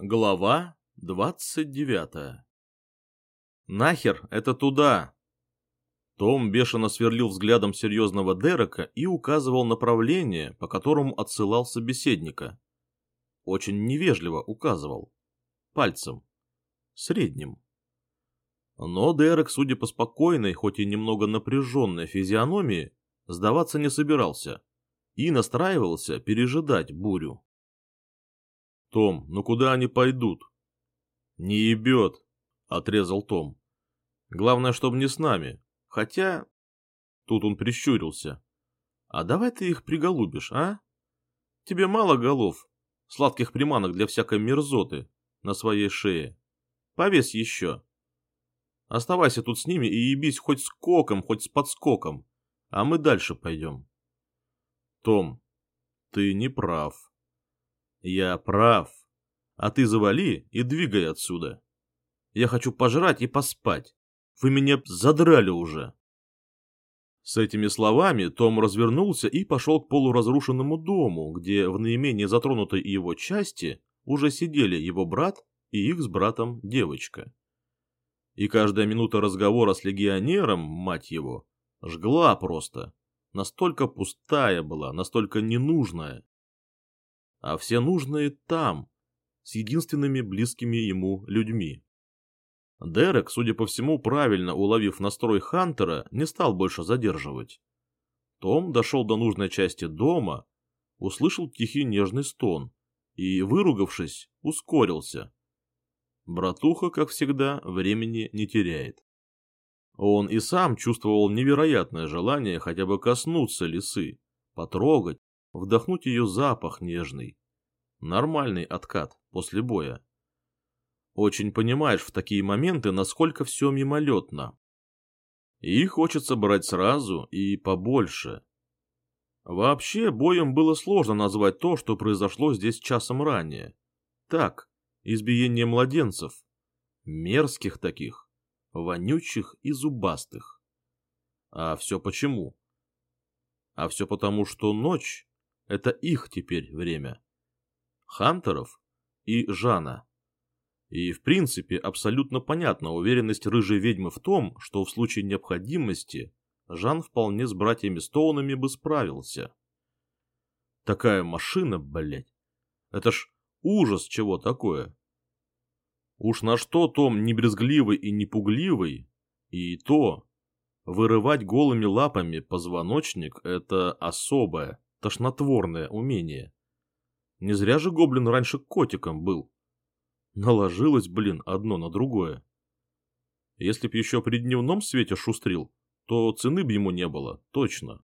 Глава двадцать девятая «Нахер, это туда!» Том бешено сверлил взглядом серьезного Дерека и указывал направление, по которому отсылал собеседника. Очень невежливо указывал. Пальцем. Средним. Но Дерек, судя по спокойной, хоть и немного напряженной физиономии, сдаваться не собирался и настраивался пережидать бурю. Том, ну куда они пойдут? Не ебет, отрезал Том. Главное, чтобы не с нами. Хотя... Тут он прищурился. А давай ты их приголубишь, а? Тебе мало голов, сладких приманок для всякой мерзоты на своей шее. Повесь еще. Оставайся тут с ними и ебись хоть с коком, хоть с подскоком, а мы дальше пойдем. Том, ты не прав. Я прав. А ты завали и двигай отсюда. Я хочу пожрать и поспать. Вы меня задрали уже. С этими словами Том развернулся и пошел к полуразрушенному дому, где в наименее затронутой его части уже сидели его брат и их с братом девочка. И каждая минута разговора с легионером, мать его, жгла просто. Настолько пустая была, настолько ненужная а все нужные там, с единственными близкими ему людьми. Дерек, судя по всему, правильно уловив настрой Хантера, не стал больше задерживать. Том дошел до нужной части дома, услышал тихий нежный стон и, выругавшись, ускорился. Братуха, как всегда, времени не теряет. Он и сам чувствовал невероятное желание хотя бы коснуться лисы, потрогать, вдохнуть ее запах нежный. Нормальный откат после боя. Очень понимаешь в такие моменты, насколько все мимолетно. И хочется брать сразу и побольше. Вообще, боем было сложно назвать то, что произошло здесь часом ранее. Так, избиение младенцев. Мерзких таких, вонючих и зубастых. А все почему? А все потому, что ночь это их теперь время. Хантеров и Жана. И, в принципе, абсолютно понятна уверенность рыжей ведьмы в том, что в случае необходимости Жан вполне с братьями Стоунами бы справился. Такая машина, блядь. Это ж ужас чего такое. Уж на что Том не брезгливый и не пугливый, и то, вырывать голыми лапами позвоночник – это особое, тошнотворное умение. Не зря же гоблин раньше котиком был. Наложилось, блин, одно на другое. Если б еще при дневном свете шустрил, то цены б ему не было, точно.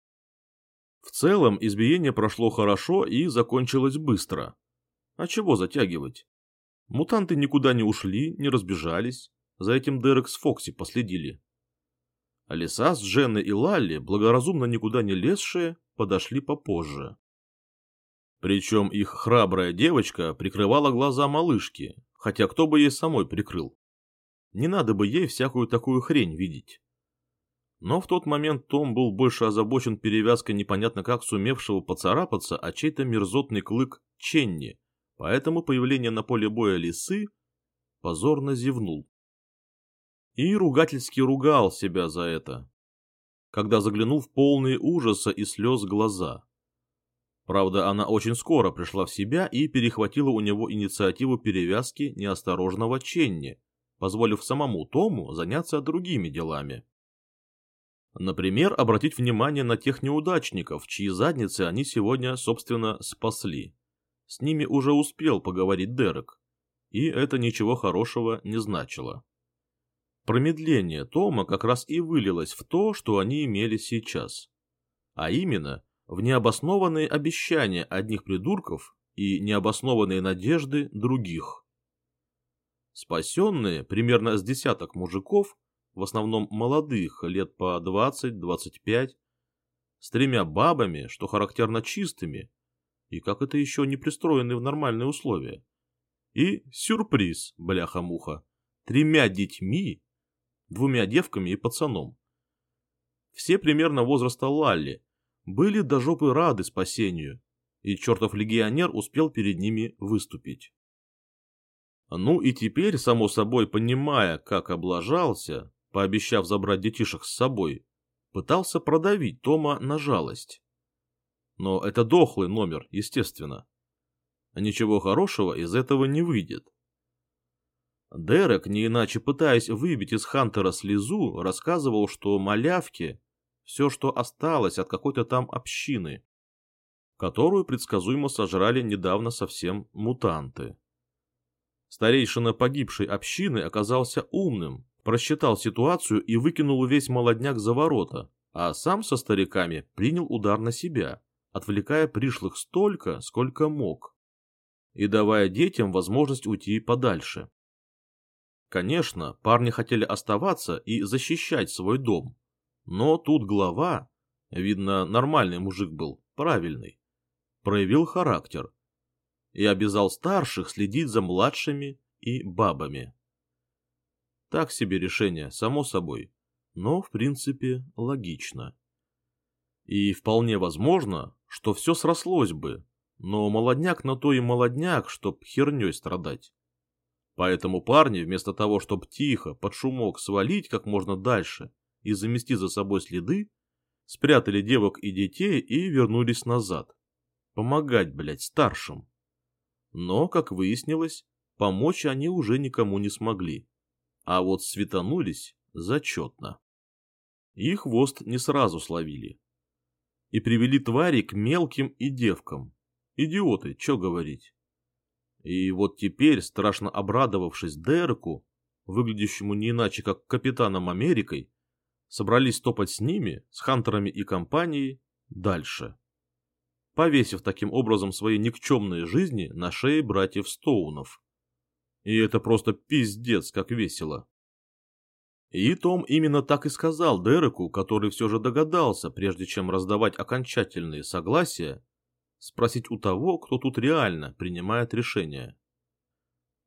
В целом, избиение прошло хорошо и закончилось быстро. А чего затягивать? Мутанты никуда не ушли, не разбежались. За этим Дерек с Фокси последили. А леса с Дженной и Лалли, благоразумно никуда не лезшие, подошли попозже. Причем их храбрая девочка прикрывала глаза малышки, хотя кто бы ей самой прикрыл. Не надо бы ей всякую такую хрень видеть. Но в тот момент Том был больше озабочен перевязкой непонятно как сумевшего поцарапаться, а чей-то мерзотный клык Ченни, поэтому появление на поле боя лисы позорно зевнул и ругательски ругал себя за это, когда заглянул в полные ужаса и слез глаза. Правда, она очень скоро пришла в себя и перехватила у него инициативу перевязки неосторожного Ченни, позволив самому Тому заняться другими делами. Например, обратить внимание на тех неудачников, чьи задницы они сегодня, собственно, спасли. С ними уже успел поговорить Дерек, и это ничего хорошего не значило. Промедление Тома как раз и вылилось в то, что они имели сейчас. А именно, в необоснованные обещания одних придурков и необоснованные надежды других. Спасенные, примерно с десяток мужиков, в основном молодых, лет по 20-25, с тремя бабами, что характерно чистыми, и как это еще не пристроены в нормальные условия. И сюрприз, бляха-муха, тремя детьми двумя девками и пацаном. Все примерно возраста Лалли, были до жопы рады спасению, и чертов легионер успел перед ними выступить. Ну и теперь, само собой, понимая, как облажался, пообещав забрать детишек с собой, пытался продавить Тома на жалость. Но это дохлый номер, естественно. Ничего хорошего из этого не выйдет. Дерек, не иначе пытаясь выбить из Хантера слезу, рассказывал, что малявки – все, что осталось от какой-то там общины, которую предсказуемо сожрали недавно совсем мутанты. Старейшина погибшей общины оказался умным, просчитал ситуацию и выкинул весь молодняк за ворота, а сам со стариками принял удар на себя, отвлекая пришлых столько, сколько мог, и давая детям возможность уйти подальше. Конечно, парни хотели оставаться и защищать свой дом. Но тут глава, видно, нормальный мужик был, правильный, проявил характер и обязал старших следить за младшими и бабами. Так себе решение, само собой, но, в принципе, логично. И вполне возможно, что все срослось бы, но молодняк на то и молодняк, чтоб херней страдать. Поэтому парни, вместо того, чтобы тихо, под шумок свалить как можно дальше и замести за собой следы, спрятали девок и детей и вернулись назад. Помогать, блядь, старшим. Но, как выяснилось, помочь они уже никому не смогли. А вот светанулись зачетно. Их хвост не сразу словили. И привели твари к мелким и девкам. Идиоты, что говорить. И вот теперь, страшно обрадовавшись Дереку, выглядящему не иначе как капитаном Америкой, собрались топать с ними, с Хантерами и компанией, дальше. Повесив таким образом свои никчемные жизни на шее братьев Стоунов. И это просто пиздец, как весело. И Том именно так и сказал Дереку, который все же догадался, прежде чем раздавать окончательные согласия, спросить у того, кто тут реально принимает решение.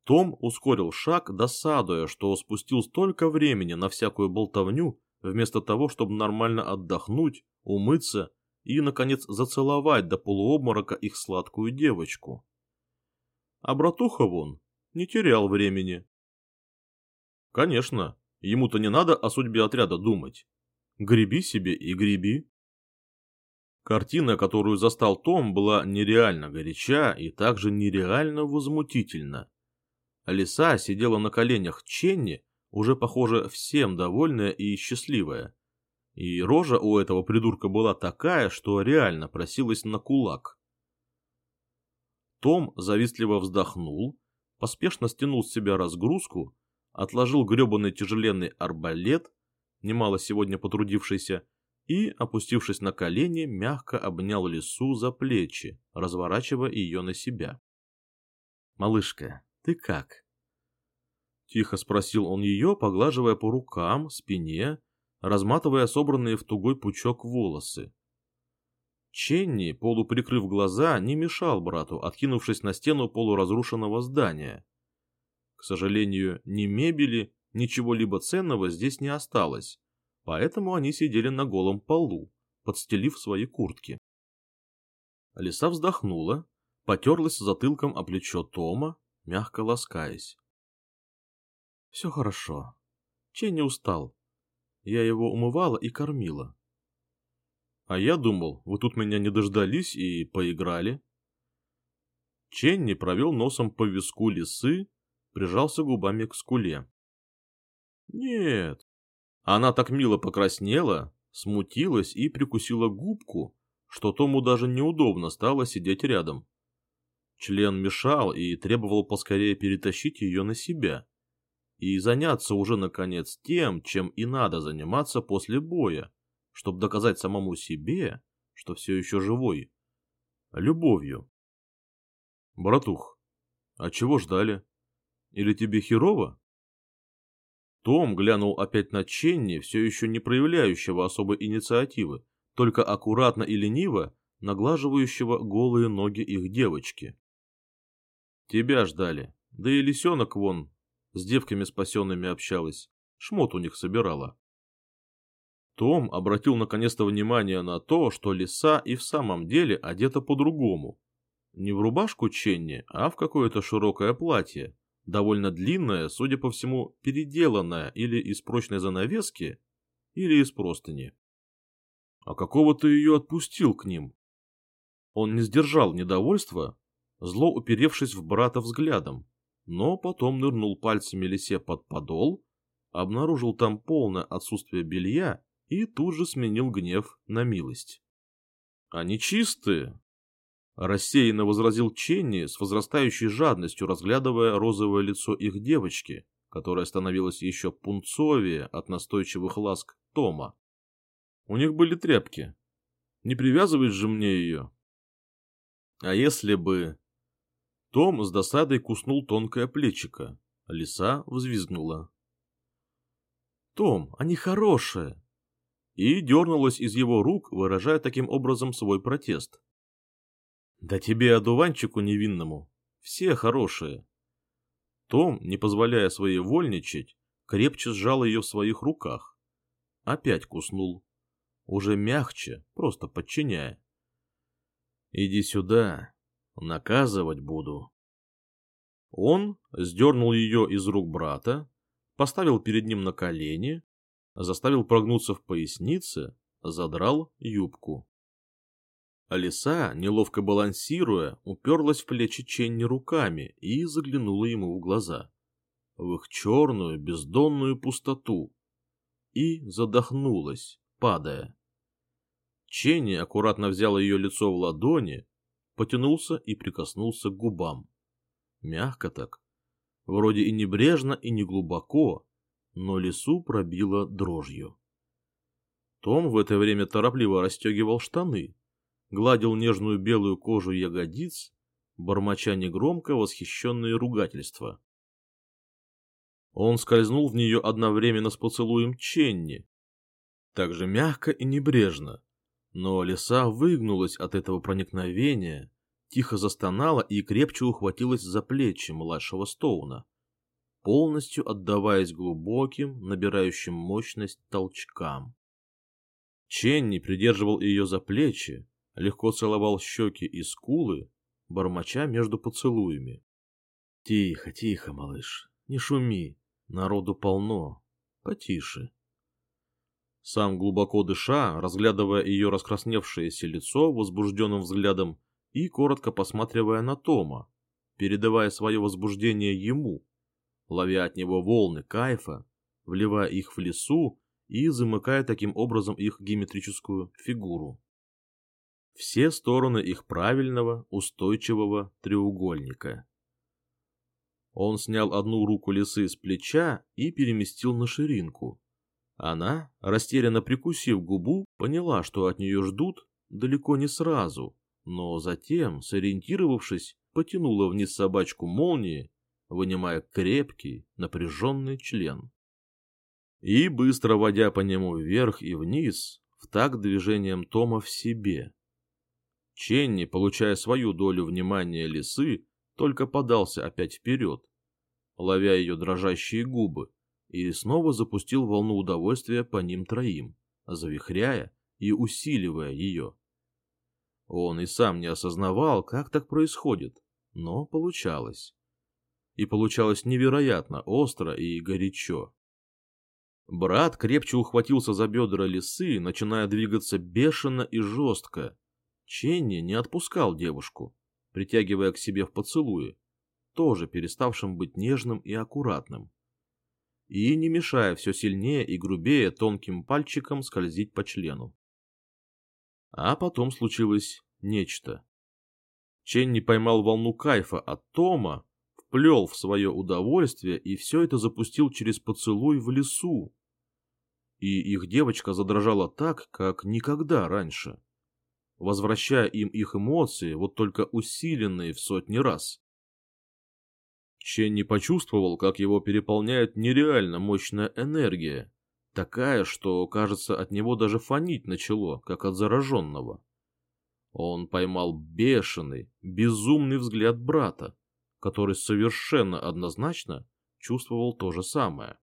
Том ускорил шаг, досадуя, что спустил столько времени на всякую болтовню, вместо того, чтобы нормально отдохнуть, умыться и, наконец, зацеловать до полуобморока их сладкую девочку. А братуха вон не терял времени. Конечно, ему-то не надо о судьбе отряда думать. Греби себе и греби. Картина, которую застал Том, была нереально горяча и также нереально возмутительна. Лиса сидела на коленях Ченни, уже, похоже, всем довольная и счастливая. И рожа у этого придурка была такая, что реально просилась на кулак. Том завистливо вздохнул, поспешно стянул с себя разгрузку, отложил гребаный тяжеленный арбалет, немало сегодня потрудившийся, и, опустившись на колени, мягко обнял лису за плечи, разворачивая ее на себя. «Малышка, ты как?» Тихо спросил он ее, поглаживая по рукам, спине, разматывая собранные в тугой пучок волосы. Ченни, полуприкрыв глаза, не мешал брату, откинувшись на стену полуразрушенного здания. К сожалению, ни мебели, ничего либо ценного здесь не осталось, поэтому они сидели на голом полу, подстелив свои куртки. Лиса вздохнула, потерлась затылком о плечо Тома, мягко ласкаясь. — Все хорошо. Чей не устал. Я его умывала и кормила. — А я думал, вы тут меня не дождались и поиграли. Ченни провел носом по виску лисы, прижался губами к скуле. — Нет, она так мило покраснела, смутилась и прикусила губку, что Тому даже неудобно стало сидеть рядом. Член мешал и требовал поскорее перетащить ее на себя и заняться уже, наконец, тем, чем и надо заниматься после боя, чтобы доказать самому себе, что все еще живой. Любовью. Братух, а чего ждали? Или тебе херово? Том глянул опять на Ченни, все еще не проявляющего особой инициативы, только аккуратно и лениво наглаживающего голые ноги их девочки. Тебя ждали, да и лисенок вон, с девками спасенными общалась, шмот у них собирала. Том обратил наконец-то внимание на то, что лиса и в самом деле одета по-другому. Не в рубашку Ченни, а в какое-то широкое платье, довольно длинная, судя по всему, переделанная или из прочной занавески, или из простыни. А какого ты ее отпустил к ним? Он не сдержал недовольства, зло уперевшись в брата взглядом, но потом нырнул пальцами лисе под подол, обнаружил там полное отсутствие белья и тут же сменил гнев на милость. «Они чистые!» — рассеянно возразил Ченни с возрастающей жадностью, разглядывая розовое лицо их девочки, которая становилась еще пунцовее от настойчивых ласк Тома. «У них были тряпки. Не привязываешь же мне ее?» «А если бы...» Том с досадой куснул тонкое плечико. Лиса взвизгнула. «Том, они хорошие!» И дернулась из его рук, выражая таким образом свой протест. «Да тебе, одуванчику невинному, все хорошие!» Том, не позволяя своей вольничать, крепче сжал ее в своих руках. Опять куснул. Уже мягче, просто подчиняя. «Иди сюда, наказывать буду». Он сдернул ее из рук брата, поставил перед ним на колени, заставил прогнуться в пояснице, задрал юбку. Алиса, неловко балансируя, уперлась в плечи Ченни руками и заглянула ему в глаза. В их черную бездонную пустоту. И задохнулась, падая. Ченни аккуратно взял ее лицо в ладони, потянулся и прикоснулся к губам. Мягко так. Вроде и небрежно, и не глубоко, но лесу пробило дрожью. Том в это время торопливо расстегивал штаны, гладил нежную белую кожу ягодиц, бормоча негромко восхищенные ругательства. Он скользнул в нее одновременно с поцелуем Ченни, так же мягко и небрежно, но лиса выгнулась от этого проникновения, тихо застонала и крепче ухватилась за плечи младшего Стоуна, полностью отдаваясь глубоким, набирающим мощность толчкам. Ченни придерживал ее за плечи, легко целовал щеки и скулы, бормоча между поцелуями. «Тихо, тихо, малыш, не шуми, народу полно, потише». Сам глубоко дыша, разглядывая ее раскрасневшееся лицо возбужденным взглядом и коротко посматривая на Тома, передавая свое возбуждение ему, ловя от него волны кайфа, вливая их в лесу и замыкая таким образом их геометрическую фигуру все стороны их правильного, устойчивого треугольника. Он снял одну руку лисы с плеча и переместил на ширинку. Она, растерянно прикусив губу, поняла, что от нее ждут далеко не сразу, но затем, сориентировавшись, потянула вниз собачку молнии, вынимая крепкий, напряженный член. И, быстро водя по нему вверх и вниз, в такт движением Тома в себе. Ченни, получая свою долю внимания лисы, только подался опять вперед, ловя ее дрожащие губы, и снова запустил волну удовольствия по ним троим, завихряя и усиливая ее. Он и сам не осознавал, как так происходит, но получалось. И получалось невероятно остро и горячо. Брат крепче ухватился за бедра лисы, начиная двигаться бешено и жестко, Ченни не отпускал девушку, притягивая к себе в поцелуе, тоже переставшим быть нежным и аккуратным, и не мешая все сильнее и грубее тонким пальчиком скользить по члену. А потом случилось нечто. Ченни поймал волну кайфа от Тома, вплел в свое удовольствие и все это запустил через поцелуй в лесу. И их девочка задрожала так, как никогда раньше возвращая им их эмоции, вот только усиленные в сотни раз. Чен не почувствовал, как его переполняет нереально мощная энергия, такая, что, кажется, от него даже фонить начало, как от зараженного. Он поймал бешеный, безумный взгляд брата, который совершенно однозначно чувствовал то же самое.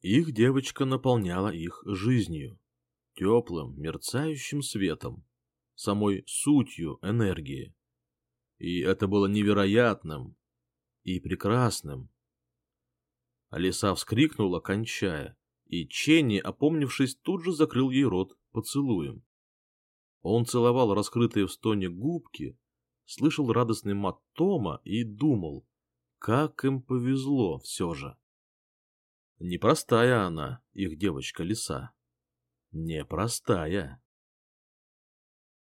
Их девочка наполняла их жизнью, теплым, мерцающим светом, самой сутью энергии. И это было невероятным, и прекрасным. Лиса вскрикнула, кончая, и Ченни, опомнившись, тут же закрыл ей рот поцелуем. Он целовал раскрытые в стоне губки, слышал радостный мат Тома и думал, как им повезло все же. Непростая она, их девочка-лиса. Непростая.